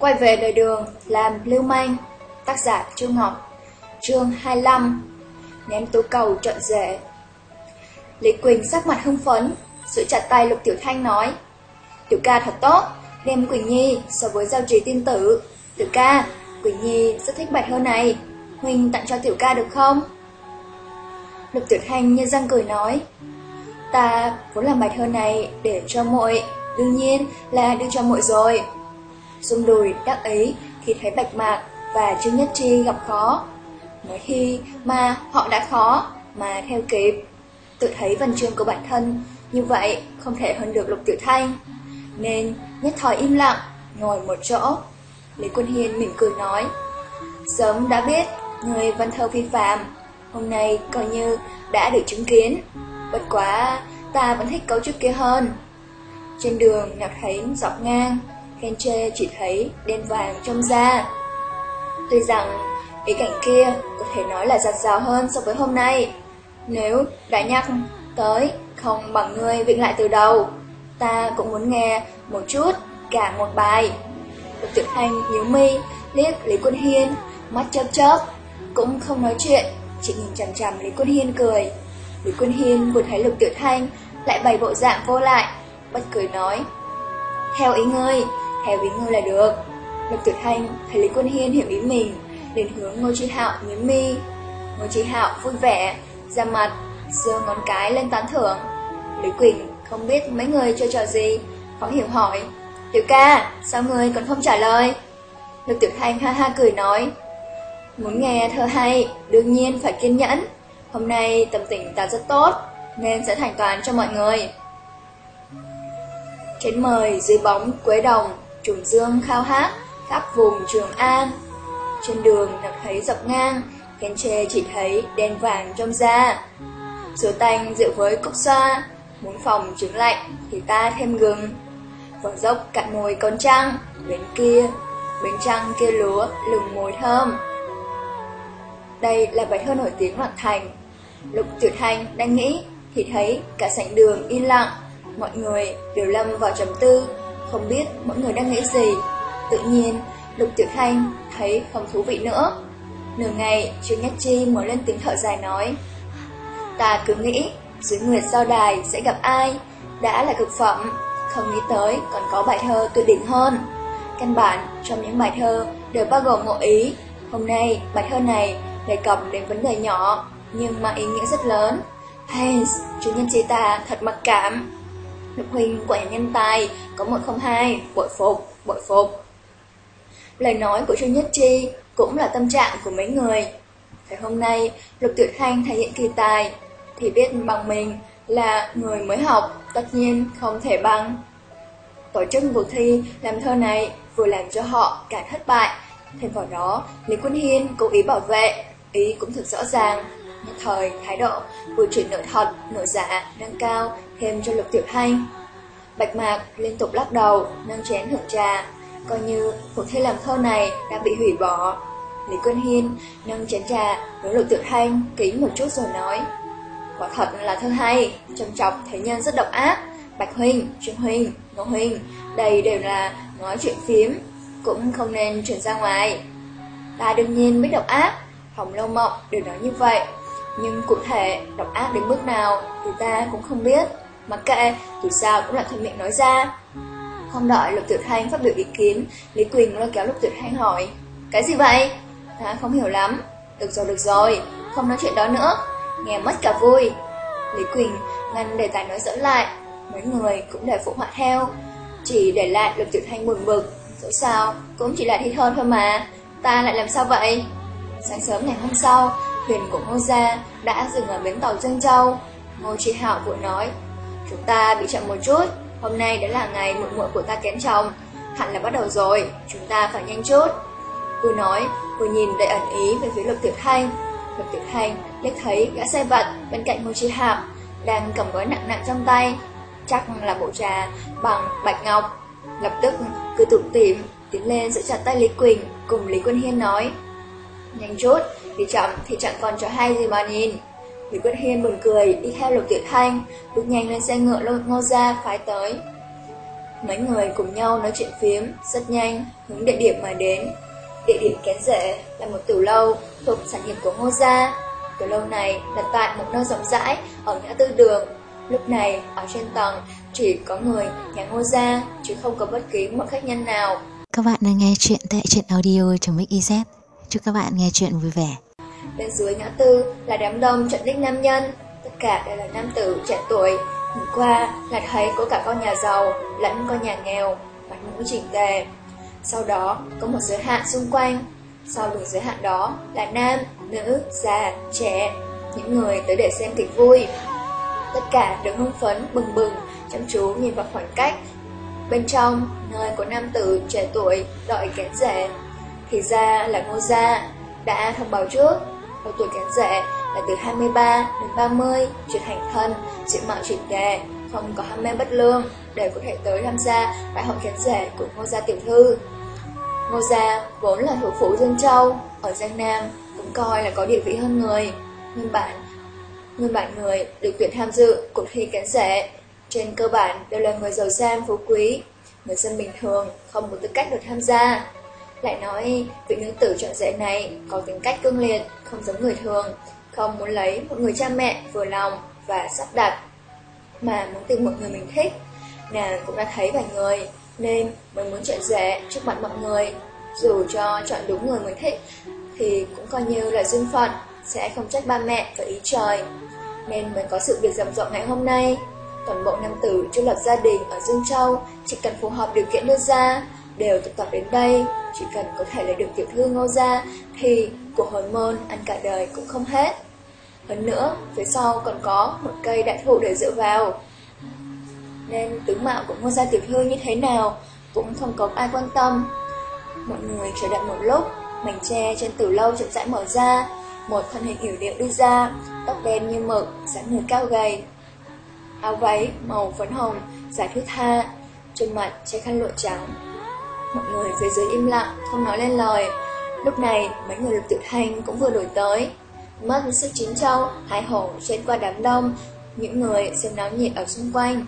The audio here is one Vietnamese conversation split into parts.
Quay về đời đường, làm lưu manh. Tác giả Chu Ngọc Chương 25 Ném tú cầu trận rể Lý Quỳnh sắc mặt hưng phấn Giữ chặt tay Lục Tiểu Thanh nói Tiểu ca thật tốt Đem Quỳnh Nhi so với giao trì tiên tử. Tiểu ca, Quỳnh Nhi rất thích bài thơ này. Huynh tặng cho Tiểu ca được không? Lục Tiểu Thanh như răng cười nói Ta vốn làm bài thơ này để cho muội Đương nhiên là đưa cho muội rồi. Dung đồi đắc ý thì thấy Bạch Mạc và Trương Nhất Chi gặp khó. mỗi khi mà họ đã khó mà theo kịp. Tự thấy văn chương của bản thân như vậy không thể hơn được Lục Tiểu Thanh. Nên nhất thời im lặng, ngồi một chỗ. Lý Quân Hiên mỉm cười nói Sớm đã biết người văn thơ phi phạm Hôm nay coi như đã được chứng kiến Bất quá ta vẫn thích cấu trúc kia hơn Trên đường nhặt thấy dọc ngang Khen chỉ thấy đen vàng trong da. Tuy rằng ý cảnh kia có thể nói là giặt rào hơn so với hôm nay. Nếu đã nhắc tới không bằng ngươi vịnh lại từ đầu, ta cũng muốn nghe một chút cả một bài. Lục Tiểu Thanh nhíu mi, liếc Lý Quân Hiên, mắt chớp chớp, cũng không nói chuyện, chỉ nhìn chằm chằm Lý Quân Hiên cười. Lý Quân Hiên vừa thấy Lục Tiểu Thanh lại bày bộ dạng vô lại, bất cười nói: "Theo ý ngươi, theo ý ngươi là được. Lục Tuyệt Thanh thấy Lý Quân Hiên hiểu ý mình, liền hướng Ngô Chi Hạo nhấn mi. Ngô Chi Hạo vui vẻ, ra mặt, giơ ngón cái lên tán thưởng. Lý Quỳnh không biết mấy người chơi trò gì, khó hiểu hỏi. Tiểu ca, sao ngươi còn không trả lời? Lục Tiểu Thanh ha ha cười nói. Muốn nghe thơ hay, đương nhiên phải kiên nhẫn. Hôm nay tâm tình ta rất tốt, nên sẽ thành toàn cho mọi người. Trên mời dưới bóng quế đồng, trùng dương khao hát, khắp vùng Trường An. Trên đường nặc thấy dọc ngang, khen chê chỉ thấy đen vàng trong da. Sữa tanh rượu với cốc xoa, muốn phòng trứng lạnh thì ta thêm gừng. Vỏ dốc cạn mùi con trăng, bên kia, bên trăng kia lúa lừng mùi thơm. Đây là bài thơ nổi tiếng loạn thành. Lục Tiểu Thanh đang nghĩ thì thấy cả sảnh đường yên lặng, mọi người đều lâm vào trầm tư không biết mỗi người đang nghĩ gì. Tự nhiên, Lục Tiểu Thanh thấy không thú vị nữa. Nửa ngày, Trương Nhất Chi mới lên tiếng thở dài nói. Ta cứ nghĩ, dưới nguyệt giao đài sẽ gặp ai, đã là cực phẩm, không nghĩ tới còn có bài thơ tuyệt đỉnh hơn. Căn bản, trong những bài thơ đều bao gồm ngộ ý. Hôm nay, bài thơ này đề cập đến vấn đề nhỏ, nhưng mà ý nghĩa rất lớn. Hey, Trương Nhân Chi ta thật mặc cảm. Lục Huyên quả nhân tài, có một không hai, bội phục, bội phục. Lời nói của Trương Nhất Chi cũng là tâm trạng của mấy người. Phải hôm nay, Lục Tuyệt Thanh thể hiện kỳ tài, thì biết bằng mình là người mới học, tất nhiên không thể bằng. Tổ chức cuộc thi làm thơ này vừa làm cho họ cả thất bại, thêm vào đó, Lý Quân Hiên cố ý bảo vệ, ý cũng thực rõ ràng, thời, thái độ vừa chuyển nội thật, nội dạ giả, nâng cao, thêm cho lục tiểu thanh. Bạch mạc liên tục lắc đầu, nâng chén hưởng trà, coi như cuộc thi làm thơ này đã bị hủy bỏ. Lý Quân Hiên nâng chén trà với lục tiểu thanh, kính một chút rồi nói. Quả thật là thơ hay, trầm trọng thế nhân rất độc ác. Bạch Huynh, Trương Huynh, Ngô Huynh, đây đều là nói chuyện phiếm, cũng không nên chuyển ra ngoài. Ta đương nhiên biết độc ác, Hồng Lâu Mộng đều nói như vậy, nhưng cụ thể độc ác đến mức nào thì ta cũng không biết. Mặc kệ, dù sao cũng là thuận miệng nói ra. Không đợi Lục Tiểu Thanh phát biểu ý kiến Lý Quỳnh lôi kéo Lục Tiểu Thanh hỏi Cái gì vậy? Ta không hiểu lắm. Được rồi, được rồi, không nói chuyện đó nữa. Nghe mất cả vui. Lý Quỳnh ngăn đề tài nói dẫn lại Mấy người cũng để phụ họa theo. Chỉ để lại Lục Tiểu Thanh buồn bực Dẫu sao, cũng chỉ là thi thơ thôi mà. Ta lại làm sao vậy? Sáng sớm ngày hôm sau thuyền của Ngô Gia đã dừng ở bến tàu Trân Châu. Ngô Trí Hạo vội nói, chúng ta bị chậm một chút, hôm nay đã là ngày muộn muộn của ta kén chồng, hẳn là bắt đầu rồi, chúng ta phải nhanh chút. Vừa nói, vừa nhìn đầy ẩn ý về phía Lục Tiểu Thanh. Lục Tiểu Thanh liếc thấy gã xe vật bên cạnh Ngô Trí Hạo đang cầm gói nặng nặng trong tay, chắc là bộ trà bằng bạch ngọc. Lập tức cứ tụm tìm, tiến lên giữ chặt tay Lý Quỳnh cùng Lý Quân Hiên nói Nhanh chút, vì chậm thì chẳng còn cho hay gì mà nhìn. Lý Quyết Hiên buồn cười, đi theo Lục Tiểu Thanh, bước nhanh lên xe ngựa lôi ngô ra phái tới. Mấy người cùng nhau nói chuyện phiếm, rất nhanh, hướng địa điểm mà đến. Địa điểm kén rễ là một tiểu lâu thuộc sản nghiệp của Ngô Gia. Tiểu lâu này đặt tại một nơi rộng rãi ở ngã tư đường. Lúc này, ở trên tầng chỉ có người nhà Ngô Gia, chứ không có bất kỳ một khách nhân nào. Các bạn đang nghe chuyện tại truyện audio.xyz Chúc các bạn nghe chuyện vui vẻ. Bên dưới ngã tư là đám đông trận đích nam nhân, tất cả đều là nam tử trẻ tuổi. Nhìn qua là thấy có cả con nhà giàu lẫn con nhà nghèo, mặt mũi chỉnh tề. Sau đó có một giới hạn xung quanh. Sau đường giới hạn đó là nam, nữ, già, trẻ, những người tới để xem kịch vui. Tất cả đều hưng phấn, bừng bừng, chăm chú nhìn vào khoảng cách. Bên trong, nơi có nam tử trẻ tuổi đợi kén rể. Thì ra là ngô gia, đã thông báo trước. Độ tuổi kén rẻ là từ 23 đến 30, chuyện hành thân, chuyện mạo chuyện nghề, không có ham mê bất lương, để có thể tới tham gia đại hội kén rẻ của ngô gia tiểu thư. Ngô Gia vốn là thủ phủ Dương Châu, ở Giang Nam cũng coi là có địa vị hơn người. Nhưng bạn, nguyên bản người được tuyển tham dự cuộc thi kén rẻ trên cơ bản đều là người giàu sang phú quý, người dân bình thường không có tư cách được tham gia. Lại nói, vị nữ tử chọn rễ này có tính cách cương liệt, không giống người thường, không muốn lấy một người cha mẹ vừa lòng và sắp đặt, mà muốn tìm một người mình thích. Nàng cũng đã thấy vài người, nên mới muốn chọn rễ trước mặt mọi người. Dù cho chọn đúng người mình thích, thì cũng coi như là duyên phận, sẽ không trách ba mẹ và ý trời. Nên mới có sự việc rầm rộ ngày hôm nay. Toàn bộ nam tử chưa lập gia đình ở Dương Châu, chỉ cần phù hợp điều kiện đưa ra, đều tụ tập đến đây. Chỉ cần có thể lấy được tiểu thư ngô ra, thì của hồi môn ăn cả đời cũng không hết. Hơn nữa, phía sau còn có một cây đại thụ để dựa vào nên tướng mạo của ngô gia tiểu thư như thế nào cũng không có ai quan tâm. Mọi người chờ đợi một lúc, mảnh tre trên tử lâu chậm rãi mở ra, một thân hình hiểu điệu đi ra, tóc đen như mực, dáng người cao gầy. Áo váy màu phấn hồng, dài thướt tha, trên mặt che khăn lụa trắng. Mọi người phía dưới im lặng, không nói lên lời. Lúc này, mấy người lục tiểu thanh cũng vừa đổi tới. Mất sức chín châu, hai hổ trên qua đám đông, những người xem náo nhiệt ở xung quanh.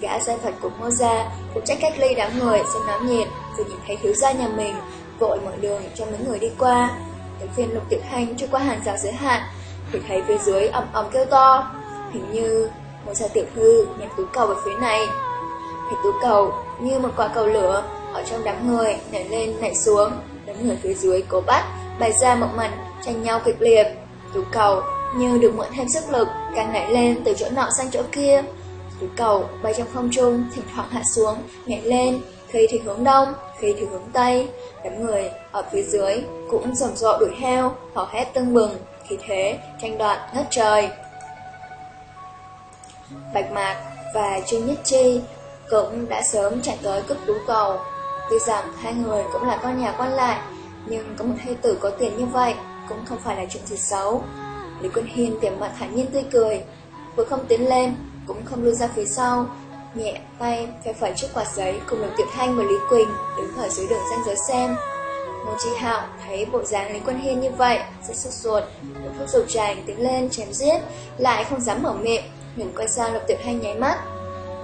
Gã sai phật của Ngô Gia phụ trách cách ly đám người xem náo nhiệt, vừa nhìn thấy thiếu gia nhà mình, vội mở đường cho mấy người đi qua. Tới phiên lục tiểu thanh trôi qua hàng rào giới hạn, thì thấy phía dưới ầm ầm kêu to. Hình như một Gia tiểu thư nhặt túi cầu ở phía này. Thì túi cầu như một quả cầu lửa ở trong đám người nảy lên nảy xuống, đám người phía dưới cố bắt, bày ra một màn tranh nhau kịch liệt. Tú cầu như được mượn thêm sức lực, càng nảy lên từ chỗ nọ sang chỗ kia. Tú cầu bay trong không trung, thỉnh thoảng hạ xuống, nhảy lên, khi thì hướng đông, khi thì hướng tây. Đám người ở phía dưới cũng rầm rộ đuổi theo, hò hét tưng bừng, khí thế, tranh đoạt ngất trời. Bạch Mạc và Trương Nhất Chi cũng đã sớm chạy tới cướp tú cầu. Tuy rằng hai người cũng là con nhà quan lại, nhưng có một thê tử có tiền như vậy cũng không phải là chuyện gì xấu. Lý Quân Hiên tiềm mặt thản nhiên tươi cười, vừa không tiến lên, cũng không lui ra phía sau, nhẹ tay phe phải chiếc quạt giấy cùng Lục Tiểu Thanh và Lý Quỳnh đứng ở dưới đường danh giới xem. Ngô Chi Hạo thấy bộ dáng Lý Quân Hiên như vậy, rất sốt ruột, một thuốc dầu tràn tiến lên chém giết, lại không dám mở miệng, nhưng quay sang Lục Tiểu Thanh nháy mắt.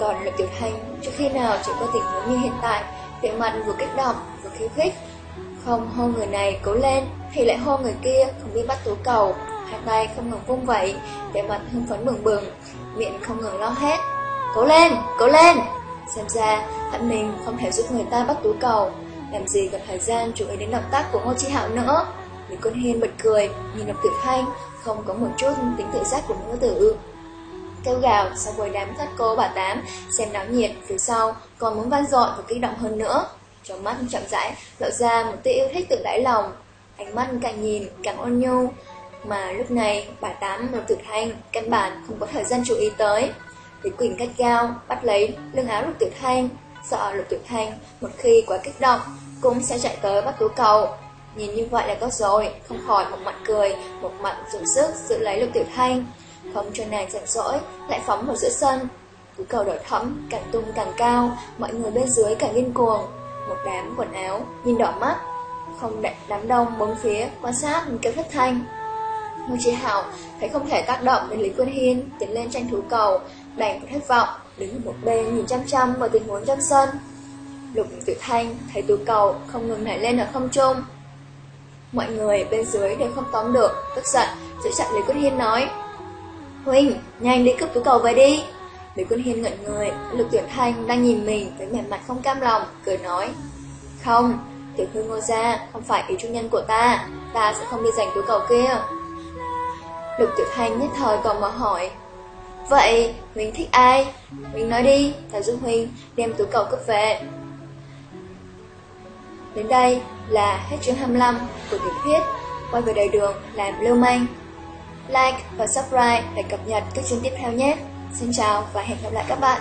Còn Lục Tiểu Thanh trước khi nào chỉ có tình huống như hiện tại, Tiểu mặt vừa kích động vừa khiêu khích, không hô người này cố lên thì lại hô người kia không biết bắt tú cầu, hai tay không ngừng vung vẩy, tiểu mặt hưng phấn bừng bừng, miệng không ngừng lo hết. Cố lên, cố lên! Xem ra, hận mình không thể giúp người ta bắt tú cầu, làm gì còn thời gian chú ý đến động tác của Ngô Chi Hạo nữa. Lý Quân Hiên bật cười, nhìn Lục tuyệt Thanh, không có một chút tính tự giác của nữ tử. Kêu gào sau với đám thất cô bà tám, xem náo nhiệt phía sau, còn muốn vang dội và kích động hơn nữa. Trong mắt chậm rãi lộ ra một tia yêu thích tự đáy lòng, ánh mắt càng nhìn càng ôn nhu, mà lúc này bà tám Lục tử Thanh căn bản không có thời gian chú ý tới. Lý Quỳnh cách cao, bắt lấy lưng áo Lục tử Thanh, sợ Lục tử Thanh một khi quá kích động cũng sẽ chạy tới bắt tú cầu. Nhìn như vậy là tốt rồi, không khỏi một mặt cười, một mặt dùng sức giữ lấy Lục Tiểu Thanh, không cho nàng rảnh rỗi, lại phóng vào giữa sân. Cứ cầu đỏ thẫm, càng tung càng cao, mọi người bên dưới càng điên cuồng. Một đám quần áo, nhìn đỏ mắt, không đám đông bốn phía, quan sát kêu thất thanh. Ngô Chí Hảo thấy không thể tác động đến Lý Quân Hiên tiến lên tranh thú cầu, đành có thất vọng, đứng ở một bên nhìn chăm chăm vào tình huống trong sân. Lục Tử Thanh thấy tú cầu không ngừng nảy lên ở không trung. Mọi người bên dưới đều không tóm được, tức giận, giữ chặt Lý Quân Hiên nói. Huynh, nhanh đi cướp túi cầu về đi. Lý Quân Hiên ngẩn người, Lục Tử Thanh đang nhìn mình với vẻ mặt không cam lòng, cười nói. Không, tiểu thư ngô gia không phải ý chủ nhân của ta, ta sẽ không đi giành túi cầu kia. Lục Tử Thanh nhất thời còn mở hỏi. Vậy, Huynh thích ai? Huynh nói đi, ta giúp Huynh đem túi cầu cướp về. Đến đây là hết chương 25 của tiểu thuyết Quay về đời đường làm lưu manh Like và subscribe để cập nhật các chương tiếp theo nhé. Xin chào và hẹn gặp lại các bạn.